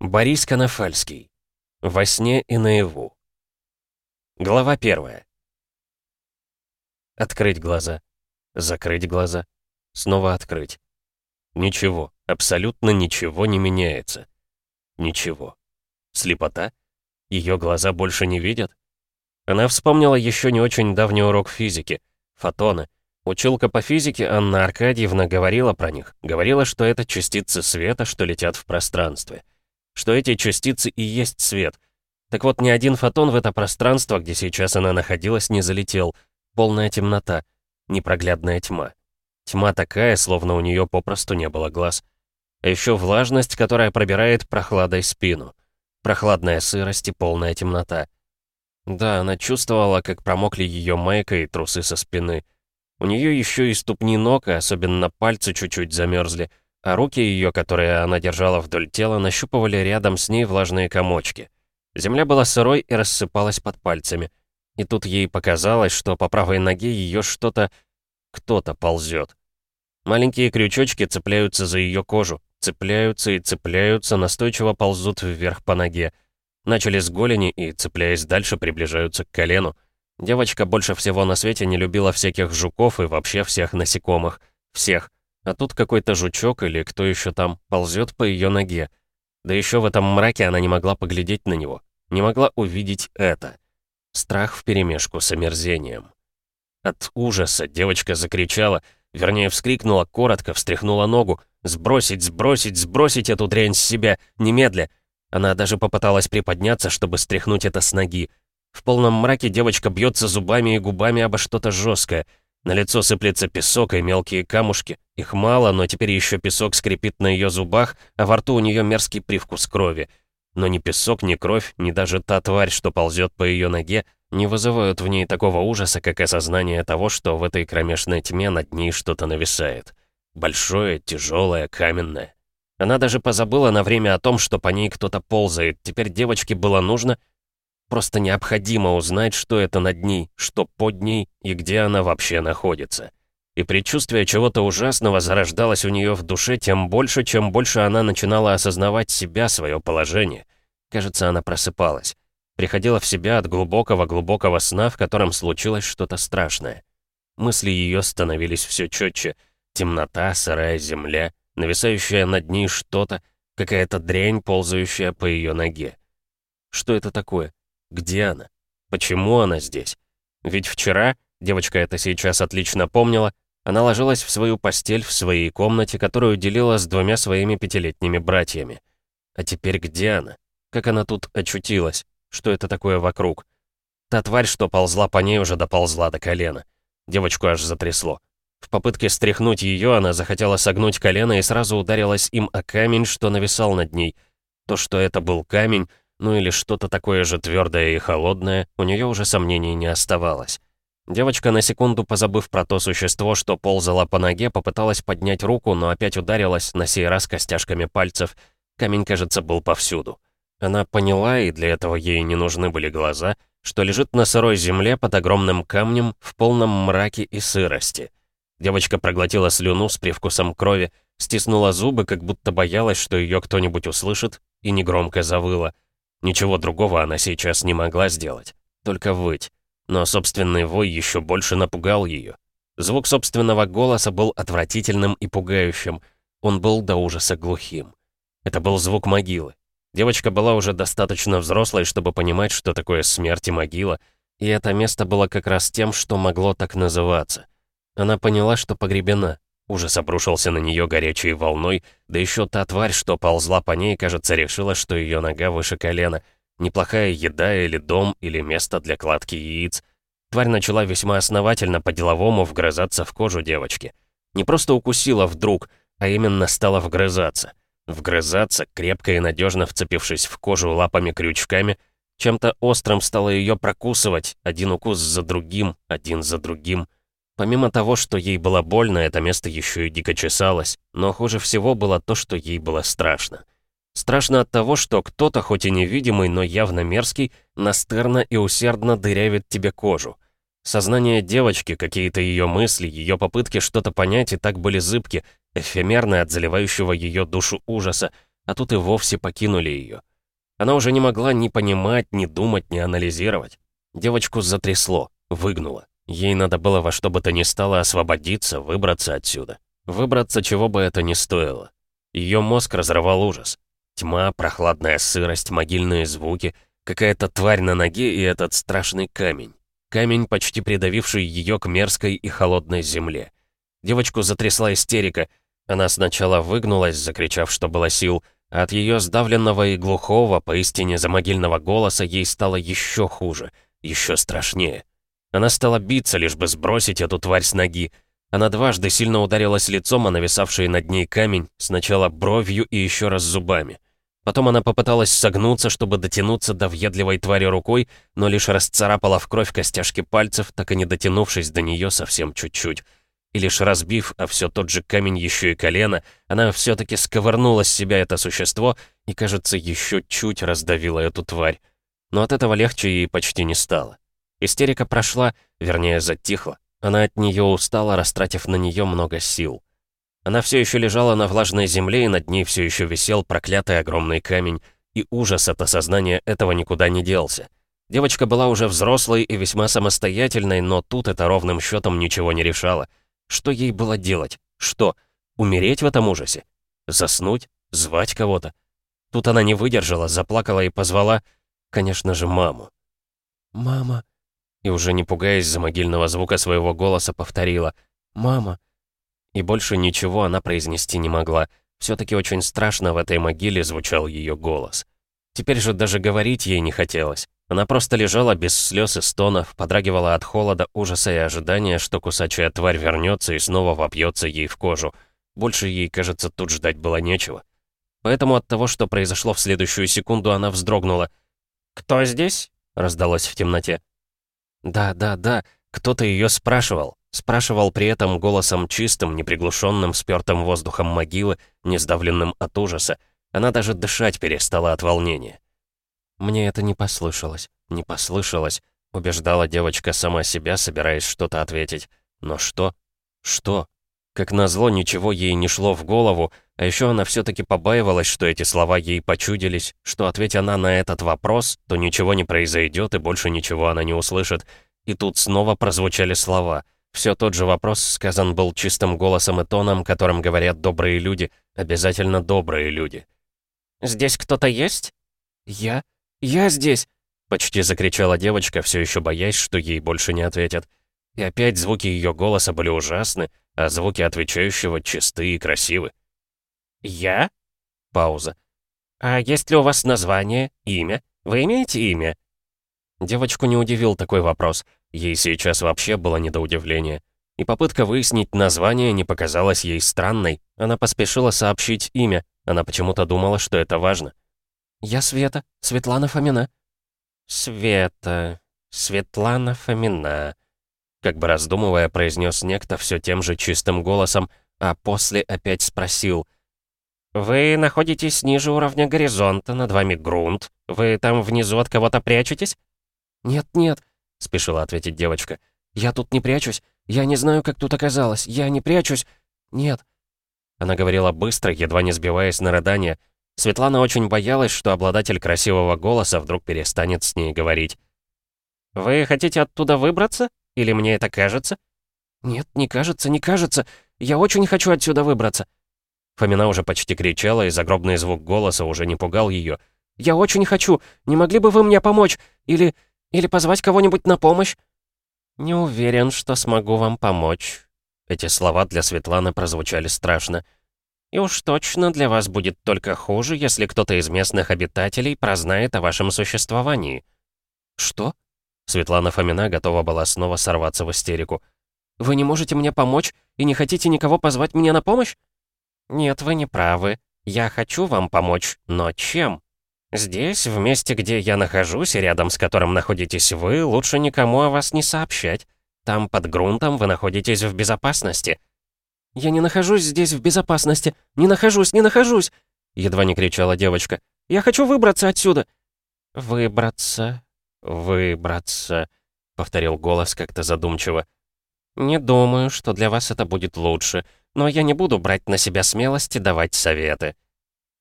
Борис Конофальский. Во сне и наяву. Глава первая. Открыть глаза. Закрыть глаза. Снова открыть. Ничего, абсолютно ничего не меняется. Ничего. Слепота? Ее глаза больше не видят? Она вспомнила еще не очень давний урок физики. Фотоны. Училка по физике Анна Аркадьевна говорила про них. Говорила, что это частицы света, что летят в пространстве что эти частицы и есть свет. Так вот, ни один фотон в это пространство, где сейчас она находилась, не залетел. Полная темнота, непроглядная тьма. Тьма такая, словно у нее попросту не было глаз. А еще влажность, которая пробирает прохладой спину. Прохладная сырость и полная темнота. Да, она чувствовала, как промокли ее майка и трусы со спины. У нее еще и ступни ног, и особенно пальцы чуть-чуть замерзли а руки ее, которые она держала вдоль тела, нащупывали рядом с ней влажные комочки. Земля была сырой и рассыпалась под пальцами. И тут ей показалось, что по правой ноге ее что-то... кто-то ползет. Маленькие крючочки цепляются за ее кожу, цепляются и цепляются, настойчиво ползут вверх по ноге. Начали с голени и, цепляясь дальше, приближаются к колену. Девочка больше всего на свете не любила всяких жуков и вообще всех насекомых. Всех. А тут какой-то жучок или кто еще там ползет по ее ноге. Да еще в этом мраке она не могла поглядеть на него. Не могла увидеть это. Страх вперемешку с омерзением. От ужаса девочка закричала, вернее вскрикнула коротко, встряхнула ногу. «Сбросить, сбросить, сбросить эту дрянь с себя! Немедля!» Она даже попыталась приподняться, чтобы стряхнуть это с ноги. В полном мраке девочка бьется зубами и губами обо что-то жесткое — на лицо сыплется песок и мелкие камушки. Их мало, но теперь еще песок скрипит на ее зубах, а во рту у нее мерзкий привкус крови. Но ни песок, ни кровь, ни даже та тварь, что ползет по ее ноге, не вызывают в ней такого ужаса, как осознание того, что в этой кромешной тьме над ней что-то нависает. Большое, тяжелое, каменное. Она даже позабыла на время о том, что по ней кто-то ползает. Теперь девочке было нужно Просто необходимо узнать, что это над ней, что под ней и где она вообще находится. И предчувствие чего-то ужасного зарождалось у нее в душе тем больше, чем больше она начинала осознавать себя, свое положение. Кажется, она просыпалась. Приходила в себя от глубокого-глубокого сна, в котором случилось что-то страшное. Мысли ее становились все четче. Темнота, сырая земля, нависающая над ней что-то, какая-то дрянь, ползающая по ее ноге. Что это такое? Где она? Почему она здесь? Ведь вчера, девочка это сейчас отлично помнила, она ложилась в свою постель в своей комнате, которую делила с двумя своими пятилетними братьями. А теперь где она? Как она тут очутилась? Что это такое вокруг? Та тварь, что ползла по ней, уже доползла до колена. Девочку аж затрясло. В попытке стряхнуть ее, она захотела согнуть колено и сразу ударилась им о камень, что нависал над ней. То, что это был камень, ну или что-то такое же твердое и холодное, у нее уже сомнений не оставалось. Девочка, на секунду позабыв про то существо, что ползало по ноге, попыталась поднять руку, но опять ударилась, на сей раз костяшками пальцев. Камень, кажется, был повсюду. Она поняла, и для этого ей не нужны были глаза, что лежит на сырой земле под огромным камнем в полном мраке и сырости. Девочка проглотила слюну с привкусом крови, стиснула зубы, как будто боялась, что ее кто-нибудь услышит, и негромко завыла — Ничего другого она сейчас не могла сделать, только выть. Но собственный вой еще больше напугал ее. Звук собственного голоса был отвратительным и пугающим. Он был до ужаса глухим. Это был звук могилы. Девочка была уже достаточно взрослой, чтобы понимать, что такое смерть и могила, и это место было как раз тем, что могло так называться. Она поняла, что погребена, Ужас обрушился на нее горячей волной, да еще та тварь, что ползла по ней, кажется, решила, что ее нога выше колена. Неплохая еда или дом, или место для кладки яиц. Тварь начала весьма основательно по-деловому вгрызаться в кожу девочки. Не просто укусила вдруг, а именно стала вгрызаться. Вгрызаться, крепко и надежно вцепившись в кожу лапами-крючками, чем-то острым стало ее прокусывать, один укус за другим, один за другим — Помимо того, что ей было больно, это место еще и дико чесалось, но хуже всего было то, что ей было страшно. Страшно от того, что кто-то, хоть и невидимый, но явно мерзкий, настырно и усердно дырявит тебе кожу. Сознание девочки, какие-то ее мысли, ее попытки что-то понять и так были зыбки, эфемерны от заливающего ее душу ужаса, а тут и вовсе покинули ее. Она уже не могла ни понимать, ни думать, ни анализировать. Девочку затрясло, выгнуло. Ей надо было во что бы то ни стало освободиться, выбраться отсюда. Выбраться, чего бы это ни стоило. Ее мозг разрывал ужас. Тьма, прохладная сырость, могильные звуки, какая-то тварь на ноге и этот страшный камень. Камень, почти придавивший ее к мерзкой и холодной земле. Девочку затрясла истерика. Она сначала выгнулась, закричав, что было сил, а от ее сдавленного и глухого, поистине замогильного голоса ей стало еще хуже, еще страшнее. Она стала биться, лишь бы сбросить эту тварь с ноги. Она дважды сильно ударилась лицом о нависавший над ней камень, сначала бровью и еще раз зубами. Потом она попыталась согнуться, чтобы дотянуться до въедливой твари рукой, но лишь расцарапала в кровь костяшки пальцев, так и не дотянувшись до нее совсем чуть-чуть. И лишь разбив, а все тот же камень еще и колено, она все-таки сковырнула с себя это существо и, кажется, еще чуть раздавила эту тварь. Но от этого легче ей почти не стало. Истерика прошла, вернее, затихла. Она от нее устала, растратив на нее много сил. Она все еще лежала на влажной земле, и над ней все еще висел проклятый огромный камень, и ужас от осознания этого никуда не делся. Девочка была уже взрослой и весьма самостоятельной, но тут это ровным счетом ничего не решало. Что ей было делать? Что? Умереть в этом ужасе? Заснуть? Звать кого-то? Тут она не выдержала, заплакала и позвала, конечно же, маму. «Мама!» И уже не пугаясь за могильного звука своего голоса, повторила «Мама!» И больше ничего она произнести не могла. Все-таки очень страшно в этой могиле звучал ее голос. Теперь же даже говорить ей не хотелось. Она просто лежала без слез и стонов, подрагивала от холода, ужаса и ожидания, что кусачая тварь вернется и снова вопьется ей в кожу. Больше ей, кажется, тут ждать было нечего. Поэтому от того, что произошло в следующую секунду, она вздрогнула. «Кто здесь?» — раздалось в темноте. «Да, да, да, кто-то ее спрашивал. Спрашивал при этом голосом чистым, неприглушенным, спертым воздухом могилы, не сдавленным от ужаса. Она даже дышать перестала от волнения. «Мне это не послышалось, не послышалось», — убеждала девочка сама себя, собираясь что-то ответить. «Но что? Что?» Как назло, ничего ей не шло в голову, а еще она все-таки побаивалась, что эти слова ей почудились, что ответь она на этот вопрос, то ничего не произойдет и больше ничего она не услышит. И тут снова прозвучали слова — все тот же вопрос сказан был чистым голосом и тоном, которым говорят добрые люди, обязательно добрые люди. «Здесь кто-то есть?» «Я? Я здесь!» Почти закричала девочка, все еще боясь, что ей больше не ответят. И опять звуки ее голоса были ужасны, а звуки отвечающего чисты и красивы. «Я?» Пауза. «А есть ли у вас название, имя? Вы имеете имя?» Девочку не удивил такой вопрос — Ей сейчас вообще было не до удивления. И попытка выяснить название не показалась ей странной. Она поспешила сообщить имя. Она почему-то думала, что это важно. «Я Света, Светлана Фомина». «Света, Светлана Фомина», как бы раздумывая, произнес некто все тем же чистым голосом, а после опять спросил. «Вы находитесь ниже уровня горизонта, над вами грунт. Вы там внизу от кого-то прячетесь?» «Нет-нет, — спешила ответить девочка. «Я тут не прячусь. Я не знаю, как тут оказалось. Я не прячусь. Нет». Она говорила быстро, едва не сбиваясь на рыдание. Светлана очень боялась, что обладатель красивого голоса вдруг перестанет с ней говорить. «Вы хотите оттуда выбраться? Или мне это кажется?» «Нет, не кажется, не кажется. Я очень хочу отсюда выбраться». Фомина уже почти кричала, и загробный звук голоса уже не пугал ее. «Я очень хочу. Не могли бы вы мне помочь? Или... Или позвать кого-нибудь на помощь?» «Не уверен, что смогу вам помочь». Эти слова для Светланы прозвучали страшно. «И уж точно для вас будет только хуже, если кто-то из местных обитателей прознает о вашем существовании». «Что?» Светлана Фомина готова была снова сорваться в истерику. «Вы не можете мне помочь и не хотите никого позвать мне на помощь?» «Нет, вы не правы. Я хочу вам помочь, но чем?» Здесь, в месте, где я нахожусь и рядом с которым находитесь вы, лучше никому о вас не сообщать. Там, под грунтом, вы находитесь в безопасности». «Я не нахожусь здесь в безопасности! Не нахожусь, не нахожусь!» Едва не кричала девочка. «Я хочу выбраться отсюда!» «Выбраться, выбраться», — повторил голос как-то задумчиво. «Не думаю, что для вас это будет лучше, но я не буду брать на себя смелости давать советы».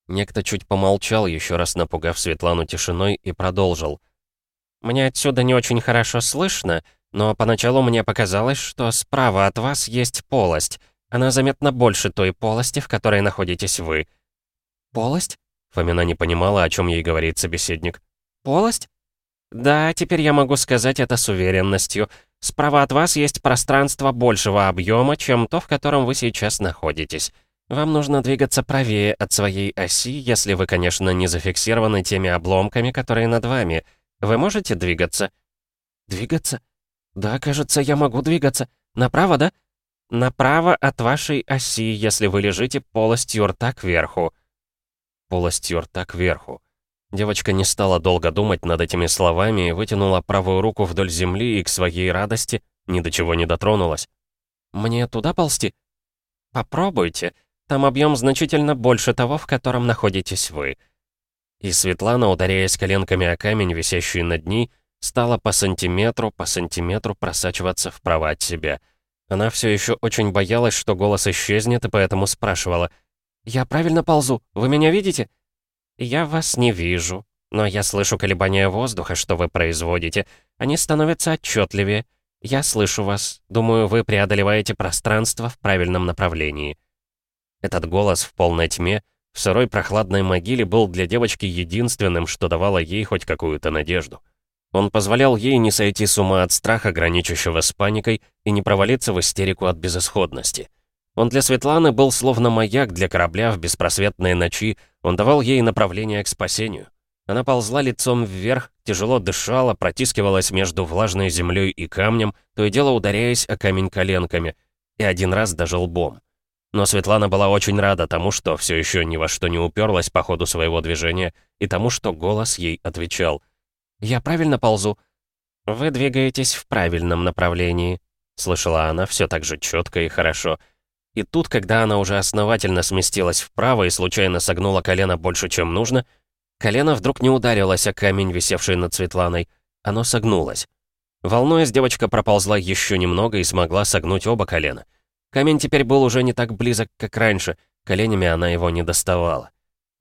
Некто чуть помолчал, еще раз напугав Светлану тишиной, и продолжил. «Мне отсюда не очень хорошо слышно, но поначалу мне показалось, что справа от вас есть полость. Она заметно больше той полости, в которой находитесь вы». «Полость?» Фомина не понимала, о чем ей говорит собеседник. «Полость?» «Да, теперь я могу сказать это с уверенностью. Справа от вас есть пространство большего объема, чем то, в котором вы сейчас находитесь. Вам нужно двигаться правее от своей оси, если вы, конечно, не зафиксированы теми обломками, которые над вами. Вы можете двигаться?» «Двигаться? Да, кажется, я могу двигаться. Направо, да?» «Направо от вашей оси, если вы лежите полостью рта кверху». Полостью рта кверху. Девочка не стала долго думать над этими словами и вытянула правую руку вдоль земли и к своей радости ни до чего не дотронулась. «Мне туда ползти?» «Попробуйте. Там объем значительно больше того, в котором находитесь вы». И Светлана, ударяясь коленками о камень, висящий над ней, стала по сантиметру, по сантиметру просачиваться вправо от себя. Она все еще очень боялась, что голос исчезнет, и поэтому спрашивала. «Я правильно ползу? Вы меня видите?» «Я вас не вижу, но я слышу колебания воздуха, что вы производите. Они становятся отчетливее. Я слышу вас. Думаю, вы преодолеваете пространство в правильном направлении». Этот голос в полной тьме, в сырой прохладной могиле был для девочки единственным, что давало ей хоть какую-то надежду. Он позволял ей не сойти с ума от страха, граничащего с паникой, и не провалиться в истерику от безысходности. Он для Светланы был словно маяк для корабля в беспросветной ночи, он давал ей направление к спасению. Она ползла лицом вверх, тяжело дышала, протискивалась между влажной землей и камнем, то и дело ударяясь о камень коленками, и один раз даже лбом. Но Светлана была очень рада тому, что все еще ни во что не уперлась по ходу своего движения, и тому, что голос ей отвечал. «Я правильно ползу?» «Вы двигаетесь в правильном направлении», — слышала она все так же четко и хорошо, — и тут, когда она уже основательно сместилась вправо и случайно согнула колено больше, чем нужно, колено вдруг не ударилось о камень, висевший над Светланой. Оно согнулось. Волнуясь, девочка проползла еще немного и смогла согнуть оба колена. Камень теперь был уже не так близок, как раньше, коленями она его не доставала.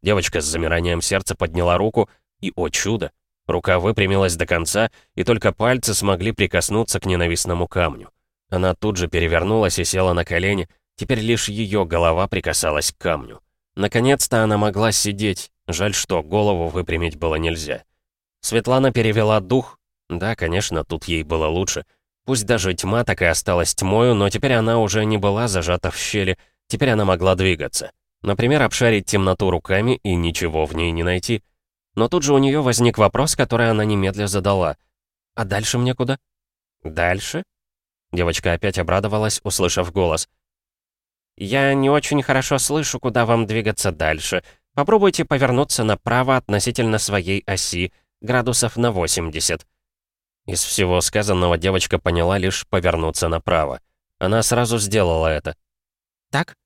Девочка с замиранием сердца подняла руку, и, о чудо, рука выпрямилась до конца, и только пальцы смогли прикоснуться к ненавистному камню. Она тут же перевернулась и села на колени, Теперь лишь ее голова прикасалась к камню. Наконец-то она могла сидеть. Жаль, что голову выпрямить было нельзя. Светлана перевела дух. Да, конечно, тут ей было лучше. Пусть даже тьма так и осталась тьмою, но теперь она уже не была зажата в щели. Теперь она могла двигаться. Например, обшарить темноту руками и ничего в ней не найти. Но тут же у нее возник вопрос, который она немедля задала. «А дальше мне куда?» «Дальше?» Девочка опять обрадовалась, услышав голос. «Я не очень хорошо слышу, куда вам двигаться дальше. Попробуйте повернуться направо относительно своей оси, градусов на 80». Из всего сказанного девочка поняла лишь повернуться направо. Она сразу сделала это. «Так?»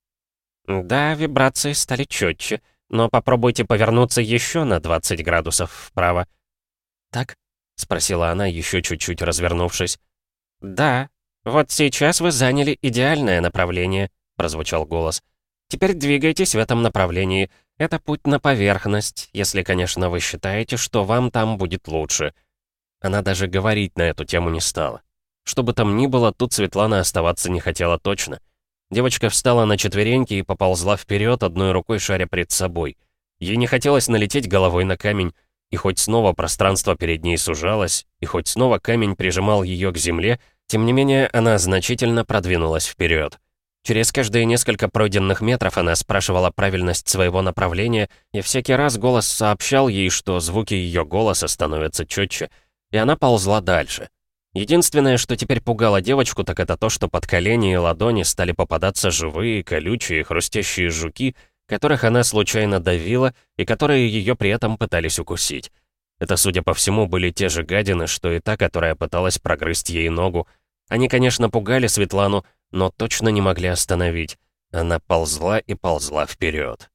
«Да, вибрации стали четче, но попробуйте повернуться еще на 20 градусов вправо». «Так?» — спросила она, еще чуть-чуть развернувшись. «Да, вот сейчас вы заняли идеальное направление» прозвучал голос. «Теперь двигайтесь в этом направлении. Это путь на поверхность, если, конечно, вы считаете, что вам там будет лучше». Она даже говорить на эту тему не стала. Что бы там ни было, тут Светлана оставаться не хотела точно. Девочка встала на четвереньки и поползла вперед, одной рукой шаря пред собой. Ей не хотелось налететь головой на камень, и хоть снова пространство перед ней сужалось, и хоть снова камень прижимал ее к земле, тем не менее она значительно продвинулась вперед. Через каждые несколько пройденных метров она спрашивала правильность своего направления, и всякий раз голос сообщал ей, что звуки ее голоса становятся четче, и она ползла дальше. Единственное, что теперь пугало девочку, так это то, что под колени и ладони стали попадаться живые, колючие, хрустящие жуки, которых она случайно давила и которые ее при этом пытались укусить. Это, судя по всему, были те же гадины, что и та, которая пыталась прогрызть ей ногу. Они, конечно, пугали Светлану, но точно не могли остановить. Она ползла и ползла вперед.